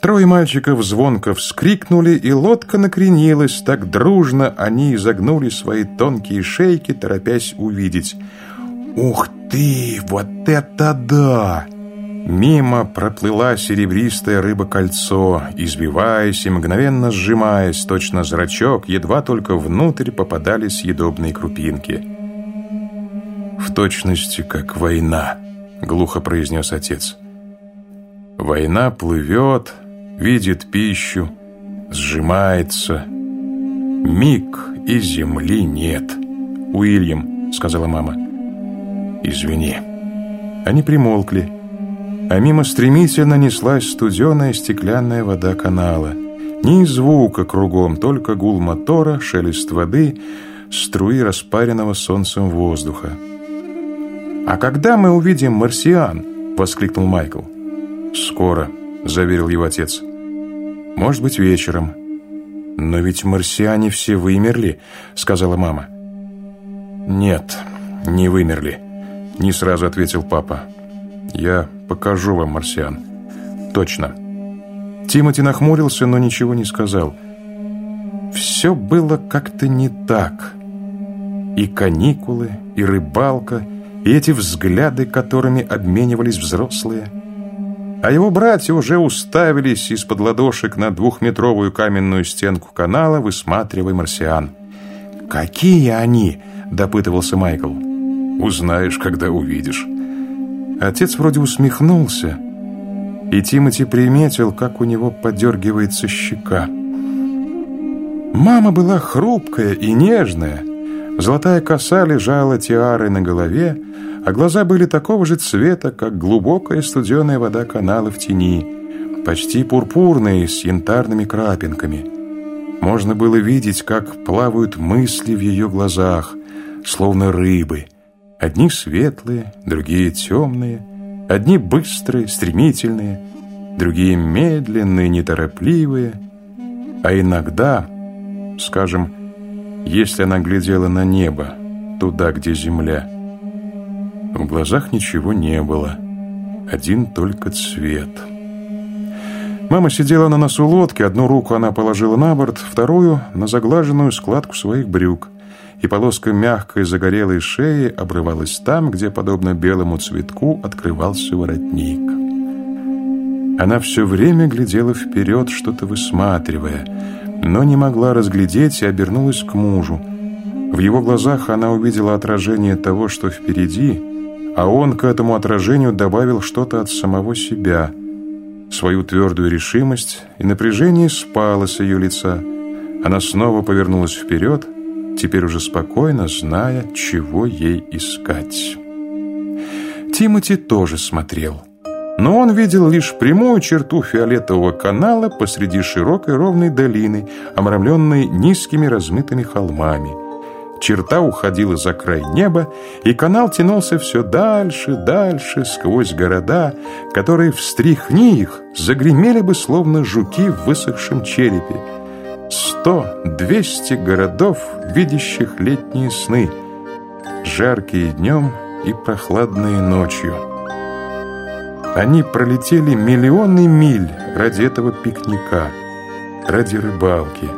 Трое мальчиков звонко вскрикнули, и лодка накренилась. Так дружно они изогнули свои тонкие шейки, торопясь увидеть. «Ух ты! Вот это да!» Мимо проплыла серебристая рыба-кольцо, избиваясь и мгновенно сжимаясь, точно зрачок, едва только внутрь попадали съедобные крупинки. «В точности, как война», — глухо произнес отец. «Война плывет, видит пищу, сжимается. Миг и земли нет». «Уильям», — сказала мама. «Извини». Они примолкли а мимо стремительно неслась студеная стеклянная вода канала. Ни звука кругом, только гул мотора, шелест воды, струи распаренного солнцем воздуха. «А когда мы увидим марсиан?» — воскликнул Майкл. «Скоро», — заверил его отец. «Может быть, вечером». «Но ведь марсиане все вымерли», — сказала мама. «Нет, не вымерли», — не сразу ответил папа. «Я покажу вам марсиан». «Точно». Тимоти нахмурился, но ничего не сказал. Все было как-то не так. И каникулы, и рыбалка, и эти взгляды, которыми обменивались взрослые. А его братья уже уставились из-под ладошек на двухметровую каменную стенку канала, высматривая марсиан. «Какие они?» – допытывался Майкл. «Узнаешь, когда увидишь». Отец вроде усмехнулся, и Тимати приметил, как у него подергивается щека. Мама была хрупкая и нежная. Золотая коса лежала тиарой на голове, а глаза были такого же цвета, как глубокая студеная вода канала в тени, почти пурпурные, с янтарными крапинками. Можно было видеть, как плавают мысли в ее глазах, словно рыбы — Одни светлые, другие темные, одни быстрые, стремительные, другие медленные, неторопливые. А иногда, скажем, если она глядела на небо, туда, где земля, в глазах ничего не было, один только цвет. Мама сидела на носу лодки, одну руку она положила на борт, вторую — на заглаженную складку своих брюк — и полоска мягкой загорелой шеи обрывалась там, где, подобно белому цветку, открывался воротник. Она все время глядела вперед, что-то высматривая, но не могла разглядеть и обернулась к мужу. В его глазах она увидела отражение того, что впереди, а он к этому отражению добавил что-то от самого себя, свою твердую решимость, и напряжение спало с ее лица. Она снова повернулась вперед, теперь уже спокойно зная, чего ей искать. Тимати тоже смотрел. Но он видел лишь прямую черту фиолетового канала посреди широкой ровной долины, омрамленной низкими размытыми холмами. Черта уходила за край неба, и канал тянулся все дальше, дальше, сквозь города, которые, встряхни их, загремели бы, словно жуки в высохшем черепе. Сто, двести городов, видящих летние сны, жаркие днем и прохладные ночью. Они пролетели миллионы миль ради этого пикника, ради рыбалки.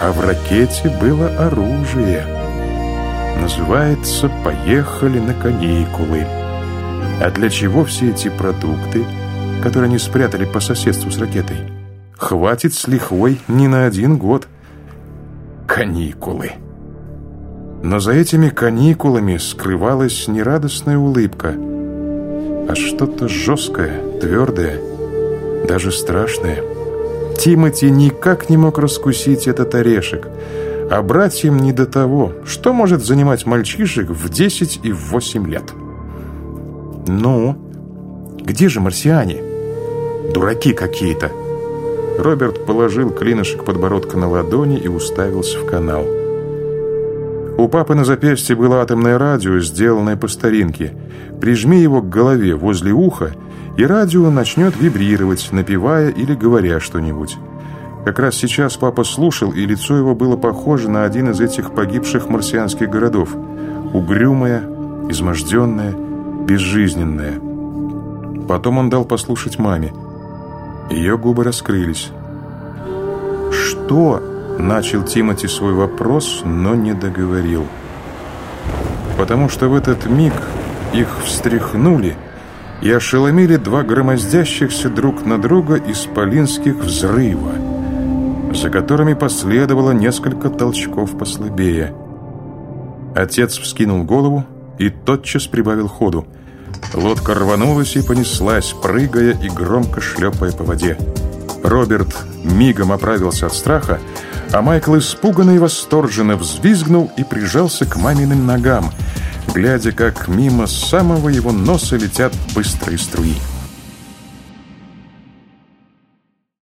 А в ракете было оружие. Называется «Поехали на каникулы». А для чего все эти продукты, которые они спрятали по соседству с ракетой? Хватит с лихвой не на один год. Каникулы. Но за этими каникулами скрывалась нерадостная улыбка, а что-то жесткое, твердое, даже страшное. Тимати никак не мог раскусить этот орешек, а братьям не до того, что может занимать мальчишек в 10 и в 8 лет. «Ну, где же марсиане?» «Дураки какие-то!» Роберт положил клинышек подбородка на ладони и уставился в канал. У папы на запястье было атомное радио, сделанное по старинке. Прижми его к голове возле уха, и радио начнет вибрировать, напевая или говоря что-нибудь. Как раз сейчас папа слушал, и лицо его было похоже на один из этих погибших марсианских городов. Угрюмое, изможденное, безжизненное. Потом он дал послушать маме. Ее губы раскрылись. «Что?» — начал Тимати свой вопрос, но не договорил. Потому что в этот миг их встряхнули и ошеломили два громоздящихся друг на друга исполинских взрыва, за которыми последовало несколько толчков послабее. Отец вскинул голову и тотчас прибавил ходу. Лодка рванулась и понеслась, прыгая и громко шлепая по воде. Роберт мигом оправился от страха, а Майкл испуганно и восторженно взвизгнул и прижался к маминым ногам, глядя, как мимо самого его носа летят быстрые струи.